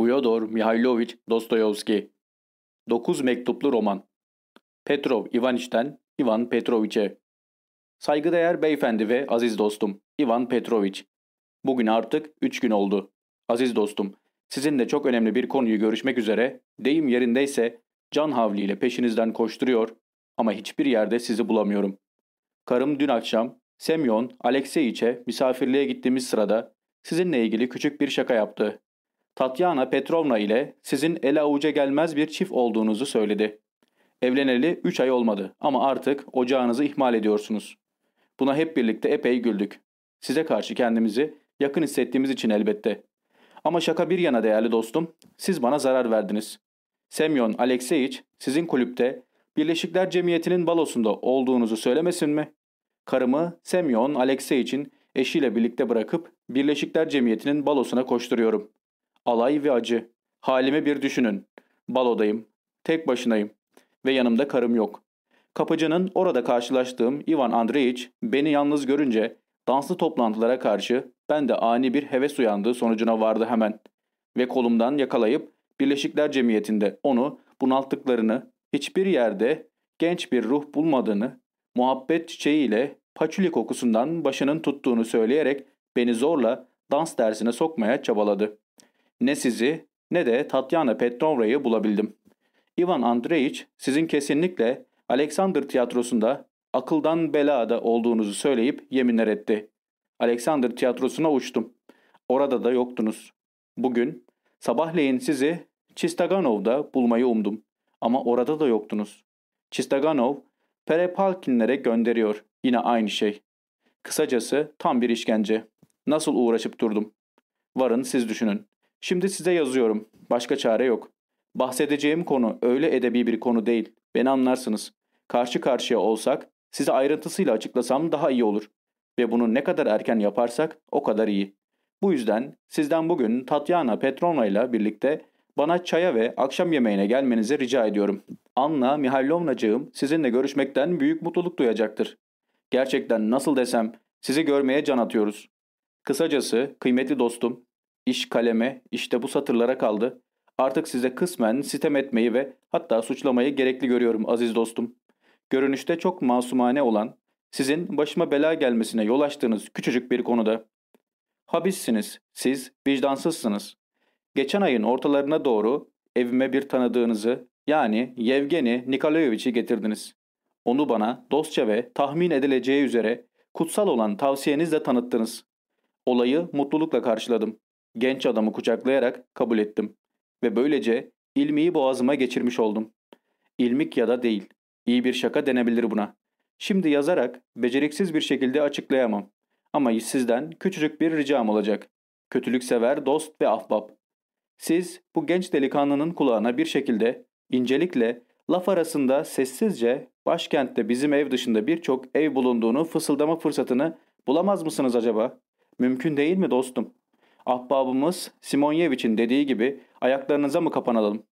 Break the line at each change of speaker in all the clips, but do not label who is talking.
Fyodor Mihailovich Dostoyevski 9 mektuplu roman Petrov Ivaniç'ten Ivan Petroviç'e Saygıdeğer beyefendi ve aziz dostum Ivan Petroviç Bugün artık 3 gün oldu. Aziz dostum, sizinle çok önemli bir konuyu görüşmek üzere, deyim yerindeyse can havliyle peşinizden koşturuyor ama hiçbir yerde sizi bulamıyorum. Karım dün akşam Semyon Alekseyiç'e misafirliğe gittiğimiz sırada sizinle ilgili küçük bir şaka yaptı. Tatyana Petrovna ile sizin ele avuca gelmez bir çift olduğunuzu söyledi. Evleneli 3 ay olmadı ama artık ocağınızı ihmal ediyorsunuz. Buna hep birlikte epey güldük. Size karşı kendimizi yakın hissettiğimiz için elbette. Ama şaka bir yana değerli dostum, siz bana zarar verdiniz. Semyon Alekseyiç sizin kulüpte Birleşikler Cemiyeti'nin balosunda olduğunuzu söylemesin mi? Karımı Semyon Alekseyiç'in eşiyle birlikte bırakıp Birleşikler Cemiyeti'nin balosuna koşturuyorum. Alay ve acı. Halimi bir düşünün. Balodayım. Tek başınayım. Ve yanımda karım yok. Kapıcının orada karşılaştığım Ivan Andreyiç beni yalnız görünce danslı toplantılara karşı ben de ani bir heves uyandığı sonucuna vardı hemen. Ve kolumdan yakalayıp Birleşikler Cemiyeti'nde onu bunalttıklarını, hiçbir yerde genç bir ruh bulmadığını, muhabbet çiçeğiyle paçuli kokusundan başının tuttuğunu söyleyerek beni zorla dans dersine sokmaya çabaladı. Ne sizi ne de Tatyana Petrovna'yı bulabildim. Ivan Andreyiç sizin kesinlikle Alexander tiyatrosunda akıldan belada olduğunuzu söyleyip yeminler etti. Alexander tiyatrosuna uçtum. Orada da yoktunuz. Bugün sabahleyin sizi Çistaganov'da bulmayı umdum. Ama orada da yoktunuz. Çistaganov Perepalkinlere gönderiyor. Yine aynı şey. Kısacası tam bir işkence. Nasıl uğraşıp durdum. Varın siz düşünün. Şimdi size yazıyorum. Başka çare yok. Bahsedeceğim konu öyle edebi bir konu değil. Beni anlarsınız. Karşı karşıya olsak size ayrıntısıyla açıklasam daha iyi olur. Ve bunu ne kadar erken yaparsak o kadar iyi. Bu yüzden sizden bugün Tatyana Petrovna ile birlikte bana çaya ve akşam yemeğine gelmenizi rica ediyorum. Anna Mihailovnacığım sizinle görüşmekten büyük mutluluk duyacaktır. Gerçekten nasıl desem sizi görmeye can atıyoruz. Kısacası kıymetli dostum, iş kaleme işte bu satırlara kaldı. Artık size kısmen sitem etmeyi ve hatta suçlamayı gerekli görüyorum aziz dostum. Görünüşte çok masumane olan, sizin başıma bela gelmesine yol açtığınız küçücük bir konuda. Habissiniz, siz vicdansızsınız. Geçen ayın ortalarına doğru evime bir tanıdığınızı yani Yevgeni Nikolayevich'i getirdiniz. Onu bana dostça ve tahmin edileceği üzere kutsal olan tavsiyenizle tanıttınız. Olayı mutlulukla karşıladım. Genç adamı kucaklayarak kabul ettim. Ve böylece ilmiyi boğazıma geçirmiş oldum. İlmik ya da değil. İyi bir şaka denebilir buna. Şimdi yazarak beceriksiz bir şekilde açıklayamam. Ama sizden küçücük bir ricam olacak. Kötülük sever dost ve ahbap. Siz bu genç delikanlının kulağına bir şekilde incelikle laf arasında sessizce başkentte bizim ev dışında birçok ev bulunduğunu fısıldama fırsatını bulamaz mısınız acaba? Mümkün değil mi dostum? Ahbabımız Simonyevich'in dediği gibi ayaklarınıza mı kapanalım?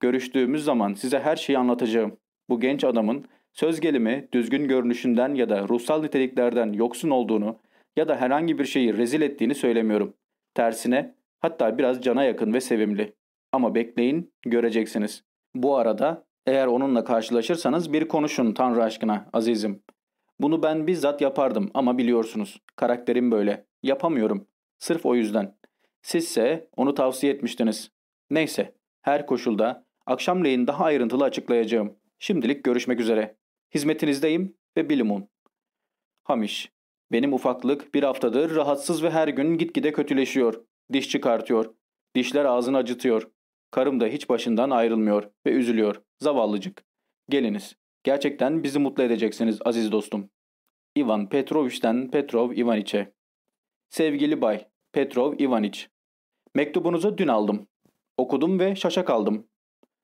Görüştüğümüz zaman size her şeyi anlatacağım. Bu genç adamın söz gelimi düzgün görünüşünden ya da ruhsal niteliklerden yoksun olduğunu ya da herhangi bir şeyi rezil ettiğini söylemiyorum. Tersine hatta biraz cana yakın ve sevimli. Ama bekleyin göreceksiniz. Bu arada eğer onunla karşılaşırsanız bir konuşun Tanrı aşkına azizim. Bunu ben bizzat yapardım ama biliyorsunuz karakterim böyle. Yapamıyorum. Sırf o yüzden. Sizse onu tavsiye etmiştiniz. Neyse her koşulda akşamleyin daha ayrıntılı açıklayacağım. Şimdilik görüşmek üzere. Hizmetinizdeyim ve bilimun. Hamiş. Benim ufaklık bir haftadır rahatsız ve her gün gitgide kötüleşiyor. Diş çıkartıyor. Dişler ağzını acıtıyor. Karım da hiç başından ayrılmıyor ve üzülüyor. Zavallıcık. Geliniz. Gerçekten bizi mutlu edeceksiniz aziz dostum. Ivan Petrovich'ten Petrov Ivaniç'e. Sevgili Bay Petrov Ivaniç. Mektubunuzu dün aldım. Okudum ve şaşa kaldım.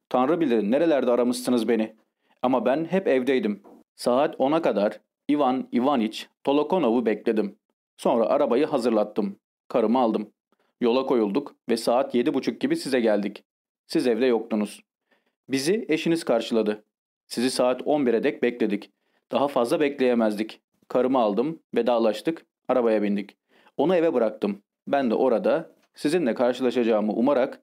Tanrı bilir nerelerde aramışsınız beni. Ama ben hep evdeydim. Saat 10'a kadar Ivan Ivaniç Tolokonov'u bekledim. Sonra arabayı hazırlattım. Karımı aldım. Yola koyulduk ve saat yedi buçuk gibi size geldik. Siz evde yoktunuz. Bizi eşiniz karşıladı. Sizi saat 11'e dek bekledik. Daha fazla bekleyemezdik. Karımı aldım, vedalaştık, arabaya bindik. Onu eve bıraktım. Ben de orada sizinle karşılaşacağımı umarak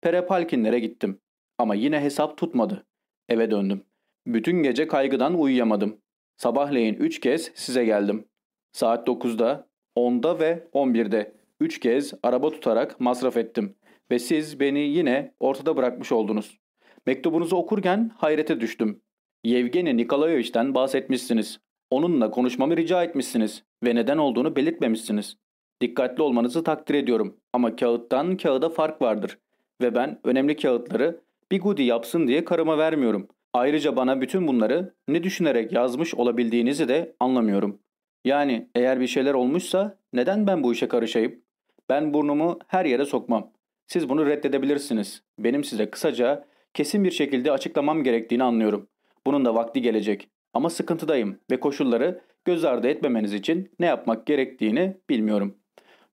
Perepalkinlere gittim. Ama yine hesap tutmadı. Eve döndüm. Bütün gece kaygıdan uyuyamadım. Sabahleyin üç kez size geldim. Saat 9'da, 10'da ve 11'de üç kez araba tutarak masraf ettim. Ve siz beni yine ortada bırakmış oldunuz. Mektubunuzu okurken hayrete düştüm. Yevgeni Nikolayevich'ten bahsetmişsiniz. Onunla konuşmamı rica etmişsiniz ve neden olduğunu belirtmemişsiniz. Dikkatli olmanızı takdir ediyorum ama kağıttan kağıda fark vardır. Ve ben önemli kağıtları bir gudi yapsın diye karıma vermiyorum. Ayrıca bana bütün bunları ne düşünerek yazmış olabildiğinizi de anlamıyorum. Yani eğer bir şeyler olmuşsa neden ben bu işe karışayım? Ben burnumu her yere sokmam. Siz bunu reddedebilirsiniz. Benim size kısaca kesin bir şekilde açıklamam gerektiğini anlıyorum. Bunun da vakti gelecek. Ama sıkıntıdayım ve koşulları göz ardı etmemeniz için ne yapmak gerektiğini bilmiyorum.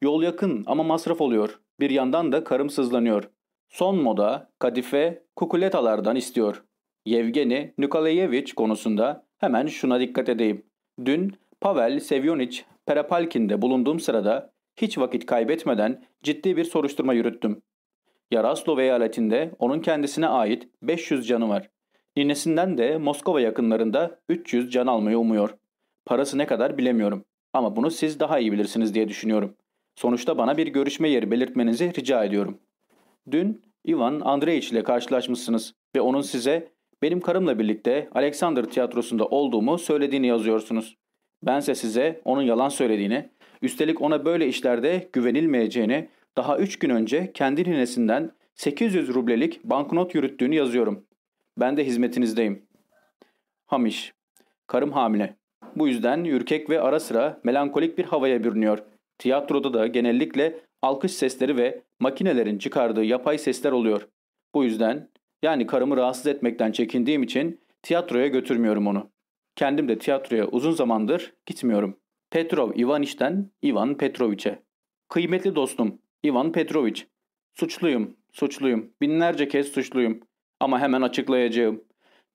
Yol yakın ama masraf oluyor. Bir yandan da karım sızlanıyor. Son moda kadife kukuletalardan istiyor. Yevgeni Nikolayevich konusunda hemen şuna dikkat edeyim. Dün Pavel Sevyonich Perepalkin'de bulunduğum sırada hiç vakit kaybetmeden ciddi bir soruşturma yürüttüm. Yaraslov eyaletinde onun kendisine ait 500 canı var. Ninesinden de Moskova yakınlarında 300 can almayı umuyor. Parası ne kadar bilemiyorum. Ama bunu siz daha iyi bilirsiniz diye düşünüyorum. Sonuçta bana bir görüşme yeri belirtmenizi rica ediyorum. Dün Ivan Andreevich ile karşılaşmışsınız ve onun size benim karımla birlikte Alexander tiyatrosunda olduğumu söylediğini yazıyorsunuz. Bense size onun yalan söylediğini, üstelik ona böyle işlerde güvenilmeyeceğini daha 3 gün önce kendi ninesinden 800 rublelik banknot yürüttüğünü yazıyorum. Ben de hizmetinizdeyim. Hamiş. Karım hamile. Bu yüzden ürkek ve ara sıra melankolik bir havaya bürünüyor. Tiyatroda da genellikle alkış sesleri ve makinelerin çıkardığı yapay sesler oluyor. Bu yüzden yani karımı rahatsız etmekten çekindiğim için tiyatroya götürmüyorum onu. Kendim de tiyatroya uzun zamandır gitmiyorum. Petrov Ivanich'ten Ivan Petrovich'e. Kıymetli dostum Ivan Petrovich. Suçluyum, suçluyum. Binlerce kez suçluyum. Ama hemen açıklayacağım.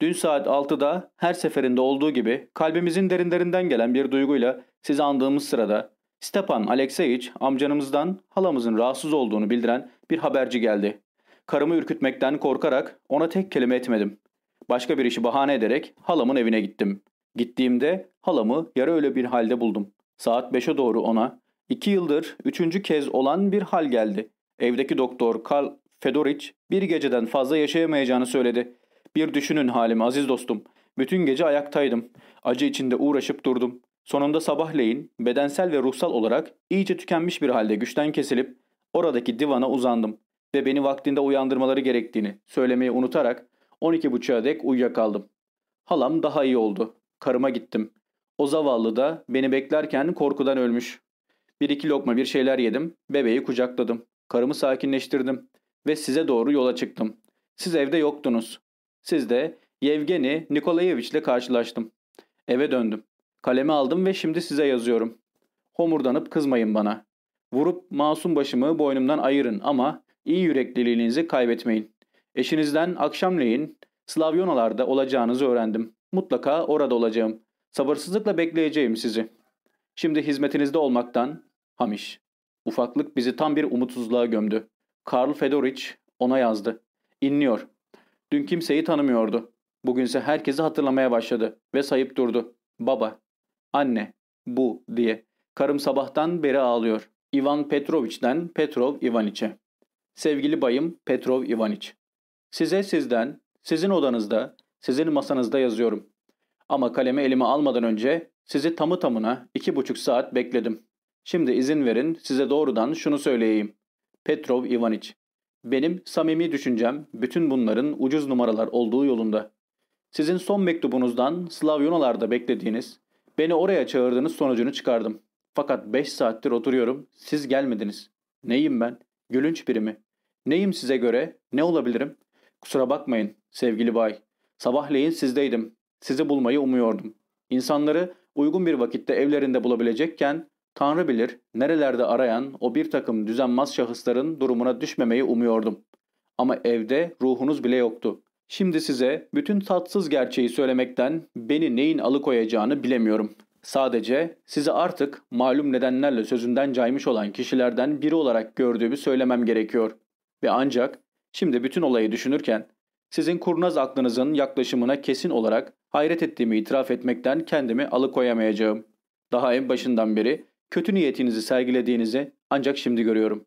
Dün saat 6'da her seferinde olduğu gibi kalbimizin derinlerinden gelen bir duyguyla sizi andığımız sırada Stepan Alexeyich amcanımızdan halamızın rahatsız olduğunu bildiren bir haberci geldi. Karımı ürkütmekten korkarak ona tek kelime etmedim. Başka bir işi bahane ederek halamın evine gittim. Gittiğimde halamı yarı öyle bir halde buldum. Saat 5'e doğru ona iki yıldır üçüncü kez olan bir hal geldi. Evdeki doktor Karl Fedorich bir geceden fazla yaşayamayacağını söyledi. Bir düşünün halimi aziz dostum. Bütün gece ayaktaydım. Acı içinde uğraşıp durdum. Sonunda sabahleyin bedensel ve ruhsal olarak iyice tükenmiş bir halde güçten kesilip oradaki divana uzandım ve beni vaktinde uyandırmaları gerektiğini söylemeyi unutarak 12.30'a dek uyuyakaldım. Halam daha iyi oldu. Karıma gittim. O zavallı da beni beklerken korkudan ölmüş. Bir iki lokma bir şeyler yedim, bebeği kucakladım. Karımı sakinleştirdim ve size doğru yola çıktım. Siz evde yoktunuz. Siz de Yevgeni Nikolayevich ile karşılaştım. Eve döndüm. Kalemi aldım ve şimdi size yazıyorum. Homurdanıp kızmayın bana. Vurup masum başımı boynumdan ayırın ama iyi yürekliliğinizi kaybetmeyin. Eşinizden akşamleyin Slavyonalarda olacağınızı öğrendim. Mutlaka orada olacağım. Sabırsızlıkla bekleyeceğim sizi. Şimdi hizmetinizde olmaktan Hamiş. Ufaklık bizi tam bir umutsuzluğa gömdü. Karl Fedorich ona yazdı. İnliyor. Dün kimseyi tanımıyordu. Bugünse herkesi hatırlamaya başladı ve sayıp durdu. Baba, anne, bu diye. Karım sabahtan beri ağlıyor. Ivan Petrovich'den Petrov Ivaniç'e. Sevgili bayım Petrov Ivaniç. Size sizden, sizin odanızda, sizin masanızda yazıyorum. Ama kalemi elime almadan önce sizi tamı tamına iki buçuk saat bekledim. Şimdi izin verin size doğrudan şunu söyleyeyim. Petrov Ivaniç. Benim samimi düşüncem bütün bunların ucuz numaralar olduğu yolunda. Sizin son mektubunuzdan Slavyonalarda beklediğiniz, beni oraya çağırdığınız sonucunu çıkardım. Fakat beş saattir oturuyorum, siz gelmediniz. Neyim ben? Gülünç biri mi? Neyim size göre? Ne olabilirim? Kusura bakmayın sevgili bay. Sabahleyin sizdeydim. Sizi bulmayı umuyordum. İnsanları uygun bir vakitte evlerinde bulabilecekken Tanrı bilir nerelerde arayan o bir takım düzenmaz şahısların durumuna düşmemeyi umuyordum. Ama evde ruhunuz bile yoktu. Şimdi size bütün tatsız gerçeği söylemekten beni neyin alıkoyacağını bilemiyorum. Sadece sizi artık malum nedenlerle sözünden caymış olan kişilerden biri olarak gördüğümü söylemem gerekiyor. Ve ancak Şimdi bütün olayı düşünürken sizin kurnaz aklınızın yaklaşımına kesin olarak hayret ettiğimi itiraf etmekten kendimi alıkoyamayacağım. Daha en başından beri kötü niyetinizi sergilediğinizi ancak şimdi görüyorum.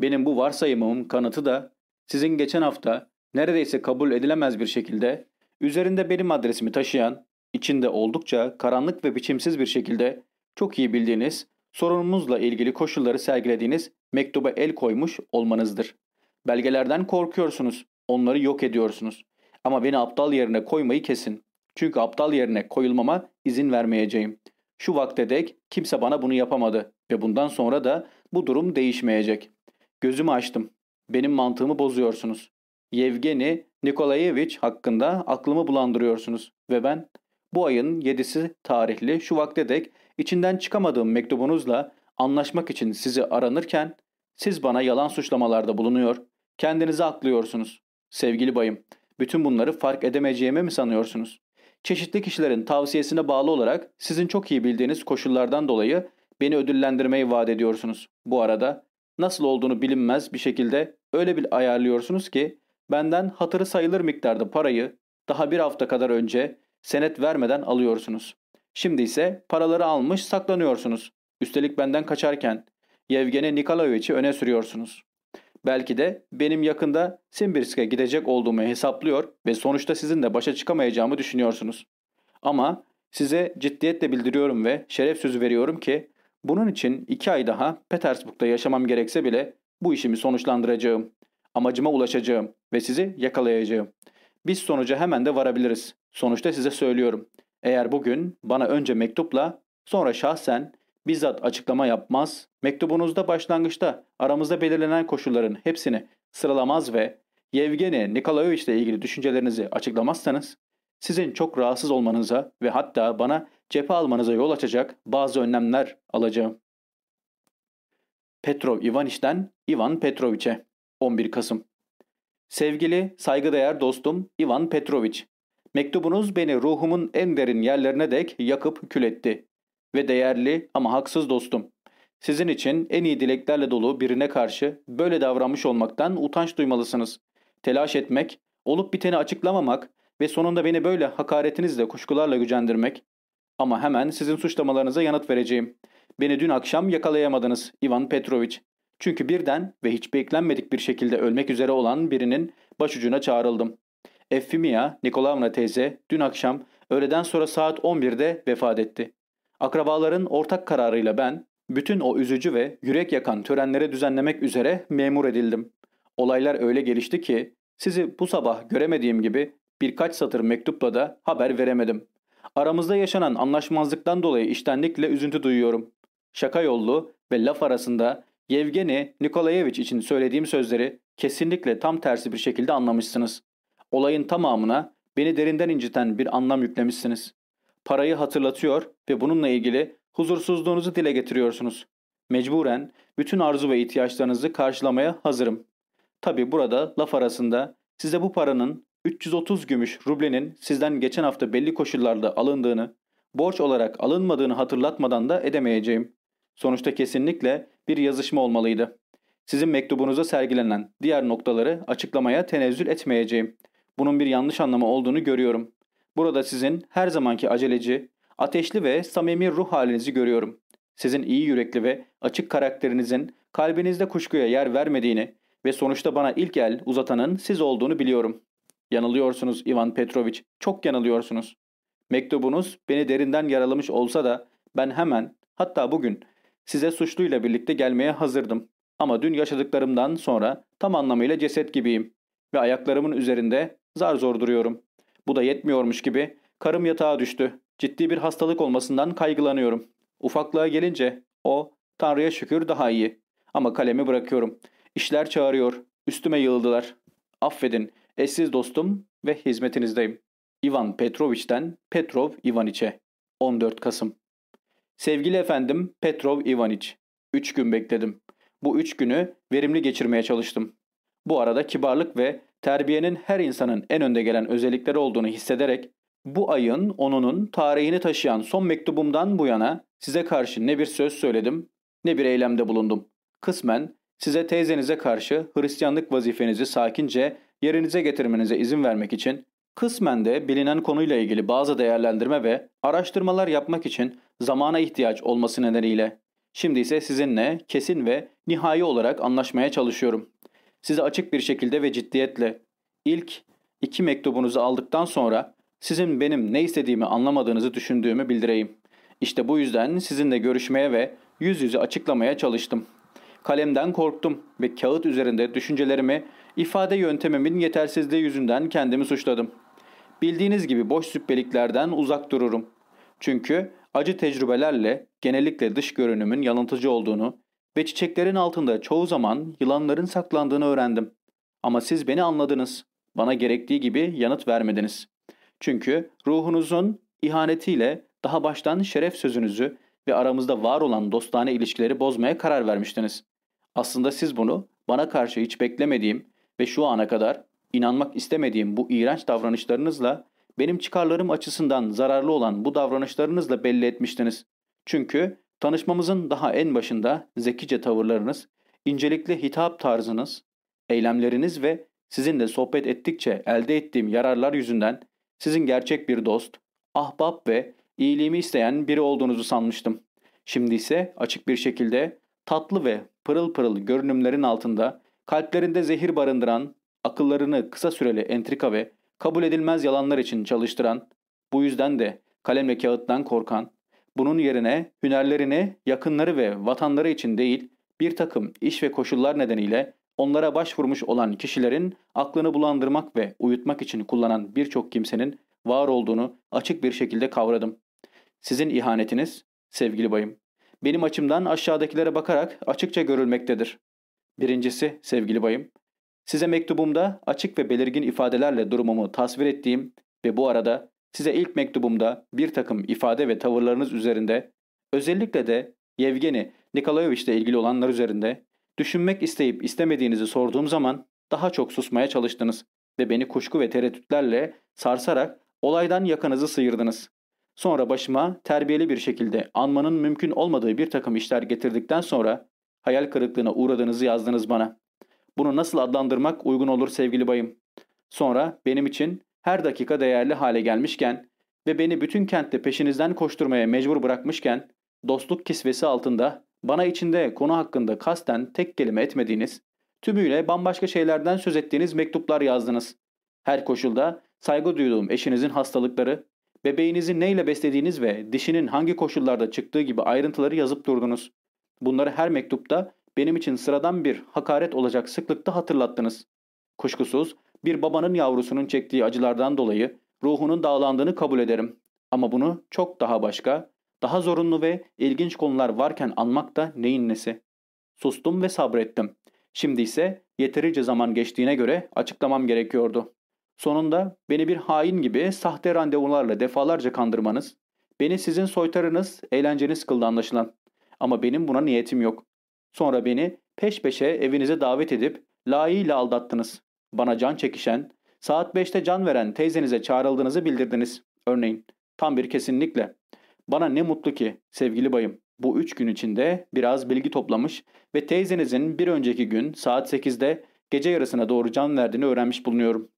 Benim bu varsayımımın kanıtı da sizin geçen hafta neredeyse kabul edilemez bir şekilde üzerinde benim adresimi taşıyan, içinde oldukça karanlık ve biçimsiz bir şekilde çok iyi bildiğiniz, sorunumuzla ilgili koşulları sergilediğiniz mektuba el koymuş olmanızdır. Belgelerden korkuyorsunuz, onları yok ediyorsunuz. Ama beni aptal yerine koymayı kesin. Çünkü aptal yerine koyulmama izin vermeyeceğim. Şu vakte dek kimse bana bunu yapamadı ve bundan sonra da bu durum değişmeyecek. Gözümü açtım. Benim mantığımı bozuyorsunuz. Yevgeni Nikolayevich hakkında aklımı bulandırıyorsunuz ve ben bu ayın 7'si tarihli şu vakte dek içinden çıkamadığım mektubunuzla anlaşmak için sizi aranırken siz bana yalan suçlamalarda bulunuyor, kendinizi aklıyorsunuz. Sevgili bayım, bütün bunları fark edemeyeceğimi mi sanıyorsunuz? Çeşitli kişilerin tavsiyesine bağlı olarak sizin çok iyi bildiğiniz koşullardan dolayı beni ödüllendirmeyi vaat ediyorsunuz. Bu arada nasıl olduğunu bilinmez bir şekilde öyle bir ayarlıyorsunuz ki benden hatırı sayılır miktarda parayı daha bir hafta kadar önce senet vermeden alıyorsunuz. Şimdi ise paraları almış saklanıyorsunuz. Üstelik benden kaçarken Yevgeni Nikolaevich'i öne sürüyorsunuz. Belki de benim yakında Simbirsk'e gidecek olduğumu hesaplıyor ve sonuçta sizinle başa çıkamayacağımı düşünüyorsunuz. Ama size ciddiyetle bildiriyorum ve şeref sözü veriyorum ki bunun için iki ay daha Petersburg'da yaşamam gerekse bile bu işimi sonuçlandıracağım. Amacıma ulaşacağım ve sizi yakalayacağım. Biz sonuca hemen de varabiliriz. Sonuçta size söylüyorum. Eğer bugün bana önce mektupla sonra şahsen bizzat açıklama yapmaz, mektubunuzda başlangıçta aramızda belirlenen koşulların hepsini sıralamaz ve Yevgeni Nikolaevich ile ilgili düşüncelerinizi açıklamazsanız sizin çok rahatsız olmanıza ve hatta bana cephe almanıza yol açacak bazı önlemler alacağım. Petrov Ivanich'ten Ivan Petrovich'e 11 Kasım Sevgili, saygıdeğer dostum Ivan Petrovich, mektubunuz beni ruhumun en derin yerlerine dek yakıp kül etti. Ve değerli ama haksız dostum, sizin için en iyi dileklerle dolu birine karşı böyle davranmış olmaktan utanç duymalısınız. Telaş etmek, olup biteni açıklamamak ve sonunda beni böyle hakaretinizle kuşkularla gücendirmek. Ama hemen sizin suçlamalarınıza yanıt vereceğim. Beni dün akşam yakalayamadınız Ivan Petrovich. Çünkü birden ve hiç beklenmedik bir şekilde ölmek üzere olan birinin başucuna çağrıldım. Efimia Nikolavna teyze dün akşam öğleden sonra saat 11'de vefat etti. Akrabaların ortak kararıyla ben bütün o üzücü ve yürek yakan törenleri düzenlemek üzere memur edildim. Olaylar öyle gelişti ki sizi bu sabah göremediğim gibi birkaç satır mektupla da haber veremedim. Aramızda yaşanan anlaşmazlıktan dolayı iştenlikle üzüntü duyuyorum. Şaka yollu ve laf arasında Yevgeni Nikolayevich için söylediğim sözleri kesinlikle tam tersi bir şekilde anlamışsınız. Olayın tamamına beni derinden inciten bir anlam yüklemişsiniz. Parayı hatırlatıyor ve bununla ilgili huzursuzluğunuzu dile getiriyorsunuz. Mecburen bütün arzu ve ihtiyaçlarınızı karşılamaya hazırım. Tabi burada laf arasında size bu paranın 330 gümüş rublenin sizden geçen hafta belli koşullarda alındığını, borç olarak alınmadığını hatırlatmadan da edemeyeceğim. Sonuçta kesinlikle bir yazışma olmalıydı. Sizin mektubunuza sergilenen diğer noktaları açıklamaya tenezzül etmeyeceğim. Bunun bir yanlış anlamı olduğunu görüyorum. Burada sizin her zamanki aceleci, ateşli ve samimi ruh halinizi görüyorum. Sizin iyi yürekli ve açık karakterinizin kalbinizde kuşkuya yer vermediğini ve sonuçta bana ilk el uzatanın siz olduğunu biliyorum. Yanılıyorsunuz Ivan Petrovich, çok yanılıyorsunuz. Mektubunuz beni derinden yaralamış olsa da ben hemen, hatta bugün size suçluyla birlikte gelmeye hazırdım. Ama dün yaşadıklarımdan sonra tam anlamıyla ceset gibiyim ve ayaklarımın üzerinde zar zor duruyorum. Bu da yetmiyormuş gibi karım yatağa düştü. Ciddi bir hastalık olmasından kaygılanıyorum. Ufaklığa gelince o Tanrı'ya şükür daha iyi. Ama kalemi bırakıyorum. İşler çağırıyor. Üstüme yığıldılar. Affedin. Eşsiz dostum ve hizmetinizdeyim. Ivan Petrovich'ten Petrov Ivaniç'e 14 Kasım Sevgili efendim Petrov Ivaniç. Üç gün bekledim. Bu üç günü verimli geçirmeye çalıştım. Bu arada kibarlık ve terbiyenin her insanın en önde gelen özellikleri olduğunu hissederek bu ayın onunun tarihini taşıyan son mektubumdan bu yana size karşı ne bir söz söyledim ne bir eylemde bulundum. Kısmen size teyzenize karşı Hristiyanlık vazifenizi sakince yerinize getirmenize izin vermek için kısmen de bilinen konuyla ilgili bazı değerlendirme ve araştırmalar yapmak için zamana ihtiyaç olması nedeniyle şimdi ise sizinle kesin ve nihai olarak anlaşmaya çalışıyorum. Size açık bir şekilde ve ciddiyetle ilk iki mektubunuzu aldıktan sonra sizin benim ne istediğimi anlamadığınızı düşündüğümü bildireyim. İşte bu yüzden sizinle görüşmeye ve yüz yüze açıklamaya çalıştım. Kalemden korktum ve kağıt üzerinde düşüncelerimi ifade yöntemimin yetersizliği yüzünden kendimi suçladım. Bildiğiniz gibi boş süppeliklerden uzak dururum. Çünkü acı tecrübelerle genellikle dış görünümün yanıltıcı olduğunu ve çiçeklerin altında çoğu zaman yılanların saklandığını öğrendim. Ama siz beni anladınız. Bana gerektiği gibi yanıt vermediniz. Çünkü ruhunuzun ihanetiyle daha baştan şeref sözünüzü ve aramızda var olan dostane ilişkileri bozmaya karar vermiştiniz. Aslında siz bunu bana karşı hiç beklemediğim ve şu ana kadar inanmak istemediğim bu iğrenç davranışlarınızla benim çıkarlarım açısından zararlı olan bu davranışlarınızla belli etmiştiniz. Çünkü tanışmamızın daha en başında zekice tavırlarınız, incelikli hitap tarzınız, eylemleriniz ve sizinle sohbet ettikçe elde ettiğim yararlar yüzünden sizin gerçek bir dost, ahbap ve iyiliğimi isteyen biri olduğunuzu sanmıştım. Şimdi ise açık bir şekilde tatlı ve pırıl pırıl görünümlerin altında kalplerinde zehir barındıran, akıllarını kısa süreli entrika ve kabul edilmez yalanlar için çalıştıran, bu yüzden de kalemle kağıttan korkan, bunun yerine hünerlerini yakınları ve vatanları için değil bir takım iş ve koşullar nedeniyle onlara başvurmuş olan kişilerin aklını bulandırmak ve uyutmak için kullanan birçok kimsenin var olduğunu açık bir şekilde kavradım. Sizin ihanetiniz, sevgili bayım, benim açımdan aşağıdakilere bakarak açıkça görülmektedir. Birincisi, sevgili bayım, size mektubumda açık ve belirgin ifadelerle durumumu tasvir ettiğim ve bu arada size ilk mektubumda bir takım ifade ve tavırlarınız üzerinde, özellikle de Yevgeni Nikolaevich ile ilgili olanlar üzerinde düşünmek isteyip istemediğinizi sorduğum zaman daha çok susmaya çalıştınız ve beni kuşku ve tereddütlerle sarsarak olaydan yakanızı sıyırdınız. Sonra başıma terbiyeli bir şekilde anmanın mümkün olmadığı bir takım işler getirdikten sonra hayal kırıklığına uğradığınızı yazdınız bana. Bunu nasıl adlandırmak uygun olur sevgili bayım? Sonra benim için her dakika değerli hale gelmişken ve beni bütün kentte peşinizden koşturmaya mecbur bırakmışken dostluk kisvesi altında bana içinde konu hakkında kasten tek kelime etmediğiniz, tümüyle bambaşka şeylerden söz ettiğiniz mektuplar yazdınız. Her koşulda saygı duyduğum eşinizin hastalıkları, bebeğinizi neyle beslediğiniz ve dişinin hangi koşullarda çıktığı gibi ayrıntıları yazıp durdunuz. Bunları her mektupta benim için sıradan bir hakaret olacak sıklıkta hatırlattınız. Kuşkusuz bir babanın yavrusunun çektiği acılardan dolayı ruhunun dağlandığını kabul ederim. Ama bunu çok daha başka, daha zorunlu ve ilginç konular varken anmak da neyin nesi? Sustum ve sabrettim. Şimdi ise yeterince zaman geçtiğine göre açıklamam gerekiyordu. Sonunda beni bir hain gibi sahte randevularla defalarca kandırmanız, beni sizin soytarınız, eğlenceniz kıldı anlaşılan. Ama benim buna niyetim yok. Sonra beni peş peşe evinize davet edip layığıyla aldattınız. Bana can çekişen, saat 5'te can veren teyzenize çağrıldığınızı bildirdiniz. Örneğin, tam bir kesinlikle. Bana ne mutlu ki sevgili bayım bu üç gün içinde biraz bilgi toplamış ve teyzenizin bir önceki gün saat 8'de gece yarısına doğru can verdiğini öğrenmiş bulunuyorum.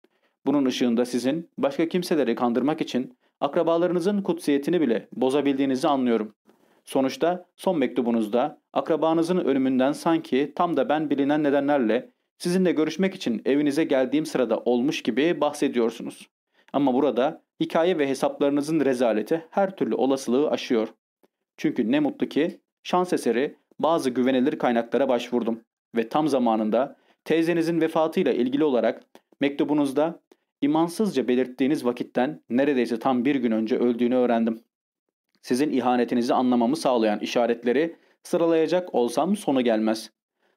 Bunun ışığında sizin başka kimseleri kandırmak için akrabalarınızın kutsiyetini bile bozabildiğinizi anlıyorum. Sonuçta son mektubunuzda akrabanızın ölümünden sanki tam da ben bilinen nedenlerle sizinle görüşmek için evinize geldiğim sırada olmuş gibi bahsediyorsunuz. Ama burada hikaye ve hesaplarınızın rezaleti her türlü olasılığı aşıyor. Çünkü ne mutlu ki şans eseri bazı güvenilir kaynaklara başvurdum ve tam zamanında teyzenizin vefatıyla ilgili olarak mektubunuzda imansızca belirttiğiniz vakitten neredeyse tam bir gün önce öldüğünü öğrendim. Sizin ihanetinizi anlamamı sağlayan işaretleri sıralayacak olsam sonu gelmez.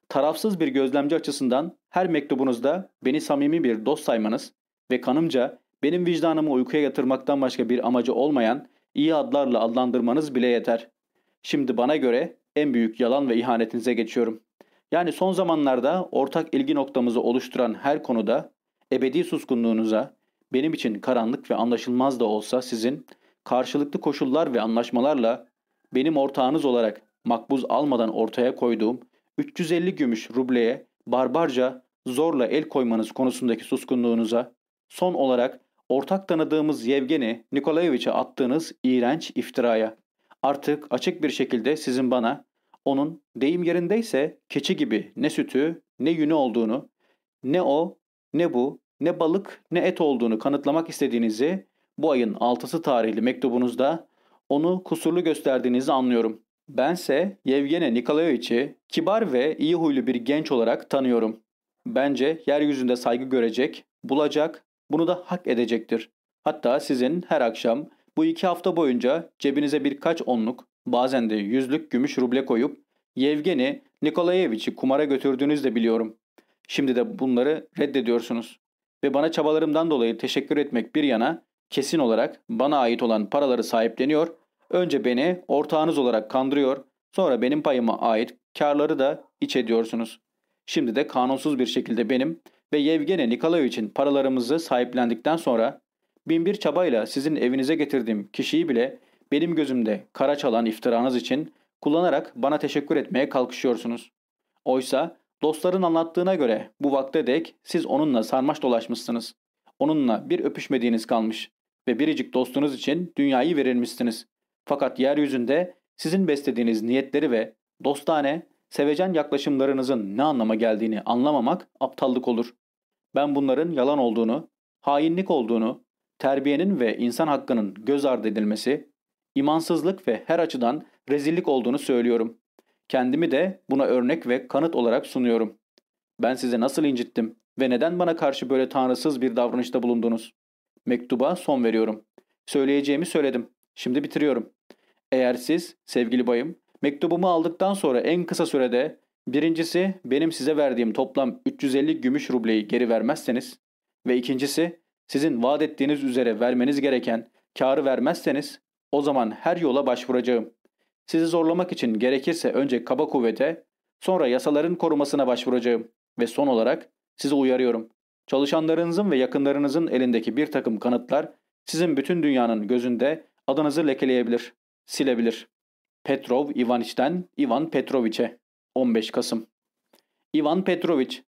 Tarafsız bir gözlemci açısından her mektubunuzda beni samimi bir dost saymanız ve kanımca benim vicdanımı uykuya yatırmaktan başka bir amacı olmayan iyi adlarla adlandırmanız bile yeter. Şimdi bana göre en büyük yalan ve ihanetinize geçiyorum. Yani son zamanlarda ortak ilgi noktamızı oluşturan her konuda ebedi suskunluğunuza, benim için karanlık ve anlaşılmaz da olsa sizin karşılıklı koşullar ve anlaşmalarla benim ortağınız olarak makbuz almadan ortaya koyduğum 350 gümüş rubleye barbarca zorla el koymanız konusundaki suskunluğunuza, son olarak ortak tanıdığımız Yevgeni Nikolayeviç'e attığınız iğrenç iftiraya. Artık açık bir şekilde sizin bana onun deyim yerindeyse keçi gibi ne sütü ne yünü olduğunu, ne o ne bu ne balık ne et olduğunu kanıtlamak istediğinizi bu ayın 6'sı tarihli mektubunuzda onu kusurlu gösterdiğinizi anlıyorum. Bense Yevgeni Nikolayeviç'i kibar ve iyi huylu bir genç olarak tanıyorum. Bence yeryüzünde saygı görecek, bulacak, bunu da hak edecektir. Hatta sizin her akşam bu iki hafta boyunca cebinize birkaç onluk, bazen de yüzlük gümüş ruble koyup Yevgeni Nikolayeviç'i kumara götürdüğünüzü de biliyorum. Şimdi de bunları reddediyorsunuz. Ve bana çabalarımdan dolayı teşekkür etmek bir yana kesin olarak bana ait olan paraları sahipleniyor, önce beni ortağınız olarak kandırıyor, sonra benim payıma ait karları da iç ediyorsunuz. Şimdi de kanunsuz bir şekilde benim ve Yevgeni Nikolayeviç'in paralarımızı sahiplendikten sonra binbir çabayla sizin evinize getirdiğim kişiyi bile benim gözümde kara çalan iftiranız için kullanarak bana teşekkür etmeye kalkışıyorsunuz. Oysa dostların anlattığına göre bu vakte dek siz onunla sarmaş dolaşmışsınız. Onunla bir öpüşmediğiniz kalmış ve biricik dostunuz için dünyayı verilmişsiniz. Fakat yeryüzünde sizin beslediğiniz niyetleri ve dostane, sevecen yaklaşımlarınızın ne anlama geldiğini anlamamak aptallık olur. Ben bunların yalan olduğunu, hainlik olduğunu, terbiyenin ve insan hakkının göz ardı edilmesi, imansızlık ve her açıdan rezillik olduğunu söylüyorum. Kendimi de buna örnek ve kanıt olarak sunuyorum. Ben size nasıl incittim ve neden bana karşı böyle tanrısız bir davranışta bulundunuz? Mektuba son veriyorum. Söyleyeceğimi söyledim. Şimdi bitiriyorum. Eğer siz, sevgili bayım, mektubumu aldıktan sonra en kısa sürede birincisi benim size verdiğim toplam 350 gümüş rubleyi geri vermezseniz ve ikincisi sizin vaat ettiğiniz üzere vermeniz gereken karı vermezseniz o zaman her yola başvuracağım. Sizi zorlamak için gerekirse önce kaba kuvvete, sonra yasaların korumasına başvuracağım ve son olarak sizi uyarıyorum. Çalışanlarınızın ve yakınlarınızın elindeki bir takım kanıtlar sizin bütün dünyanın gözünde adınızı lekeleyebilir, silebilir. Petrov Ivaniç'ten Ivan Petroviç'e 15 Kasım Ivan Petroviç,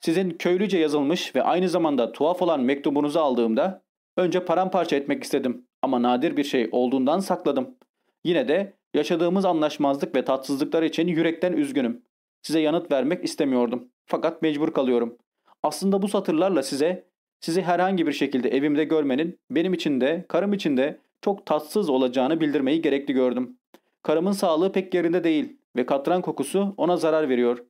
sizin köylüce yazılmış ve aynı zamanda tuhaf olan mektubunuzu aldığımda önce paramparça etmek istedim ama nadir bir şey olduğundan sakladım. Yine de yaşadığımız anlaşmazlık ve tatsızlıklar için yürekten üzgünüm. Size yanıt vermek istemiyordum. Fakat mecbur kalıyorum. Aslında bu satırlarla size, sizi herhangi bir şekilde evimde görmenin benim için de, karım için de çok tatsız olacağını bildirmeyi gerekli gördüm. Karımın sağlığı pek yerinde değil ve katran kokusu ona zarar veriyor.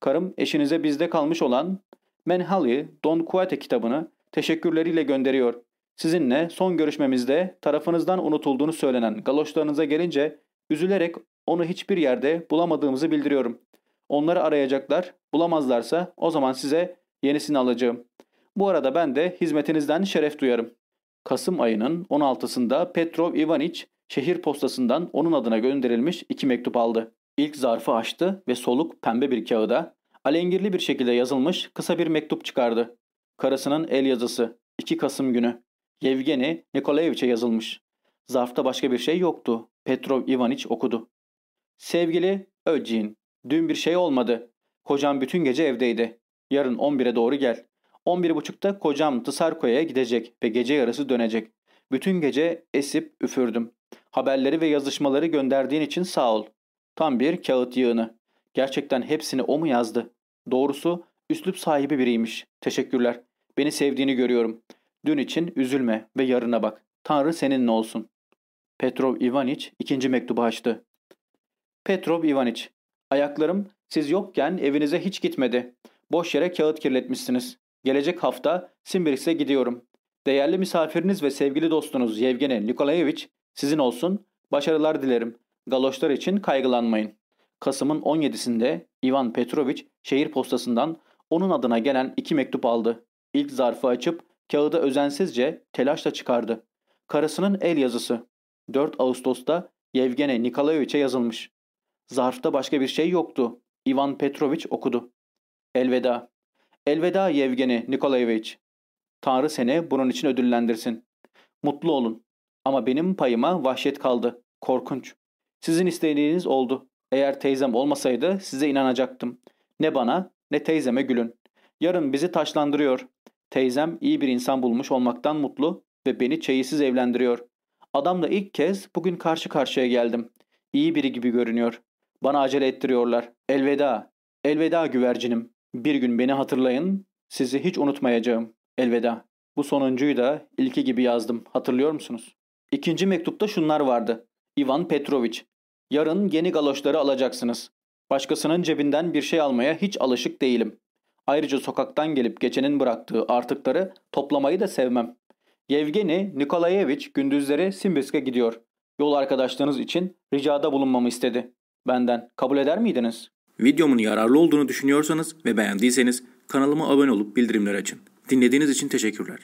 Karım eşinize bizde kalmış olan Menhali Don Quixote kitabını teşekkürleriyle gönderiyor. Sizinle son görüşmemizde tarafınızdan unutulduğunu söylenen galoşlarınıza gelince üzülerek onu hiçbir yerde bulamadığımızı bildiriyorum. Onları arayacaklar, bulamazlarsa o zaman size yenisini alacağım. Bu arada ben de hizmetinizden şeref duyarım. Kasım ayının 16'sında Petrov Ivaniç şehir postasından onun adına gönderilmiş iki mektup aldı. İlk zarfı açtı ve soluk pembe bir kağıda alengirli bir şekilde yazılmış kısa bir mektup çıkardı. Karısının el yazısı 2 Kasım günü. Yevgeni Nikolayeviç'e yazılmış. Zarfta başka bir şey yoktu. Petrov Ivaniç okudu. Sevgili Öcin, dün bir şey olmadı. Kocam bütün gece evdeydi. Yarın 11'e doğru gel. 11.30'da kocam Tısarko'ya gidecek ve gece yarısı dönecek. Bütün gece esip üfürdüm. Haberleri ve yazışmaları gönderdiğin için sağ ol. Tam bir kağıt yığını. Gerçekten hepsini o mu yazdı? Doğrusu üslup sahibi biriymiş. Teşekkürler. Beni sevdiğini görüyorum. Dün için üzülme ve yarına bak. Tanrı seninle olsun. Petrov Ivaniç ikinci mektubu açtı. Petrov Ivaniç, ayaklarım siz yokken evinize hiç gitmedi. Boş yere kağıt kirletmişsiniz. Gelecek hafta Simbirsk'e gidiyorum. Değerli misafiriniz ve sevgili dostunuz Yevgeni Nikolayeviç sizin olsun. Başarılar dilerim. Galoşlar için kaygılanmayın. Kasım'ın 17'sinde Ivan Petroviç şehir postasından onun adına gelen iki mektup aldı. İlk zarfı açıp kağıdı özensizce telaşla çıkardı. Karısının el yazısı. 4 Ağustos'ta Yevgeni Nikolayeviç'e yazılmış. Zarfta başka bir şey yoktu. Ivan Petroviç okudu. Elveda. Elveda Yevgeni Nikolayeviç. Tanrı seni bunun için ödüllendirsin. Mutlu olun. Ama benim payıma vahşet kaldı. Korkunç. Sizin istediğiniz oldu. Eğer teyzem olmasaydı size inanacaktım. Ne bana ne teyzeme gülün. Yarın bizi taşlandırıyor. Teyzem iyi bir insan bulmuş olmaktan mutlu ve beni çeyizsiz evlendiriyor. Adamla ilk kez bugün karşı karşıya geldim. İyi biri gibi görünüyor. Bana acele ettiriyorlar. Elveda. Elveda güvercinim. Bir gün beni hatırlayın. Sizi hiç unutmayacağım. Elveda. Bu sonuncuyu da ilki gibi yazdım. Hatırlıyor musunuz? İkinci mektupta şunlar vardı. Ivan Petrovic. Yarın yeni galoşları alacaksınız. Başkasının cebinden bir şey almaya hiç alışık değilim. Ayrıca sokaktan gelip geçenin bıraktığı artıkları toplamayı da sevmem. Yevgeni Nikolayevich gündüzleri Simbisk'e gidiyor. Yol arkadaşlığınız için ricada bulunmamı istedi. Benden kabul eder miydiniz?
Videomun yararlı olduğunu düşünüyorsanız ve beğendiyseniz kanalıma abone olup bildirimleri açın. Dinlediğiniz için teşekkürler.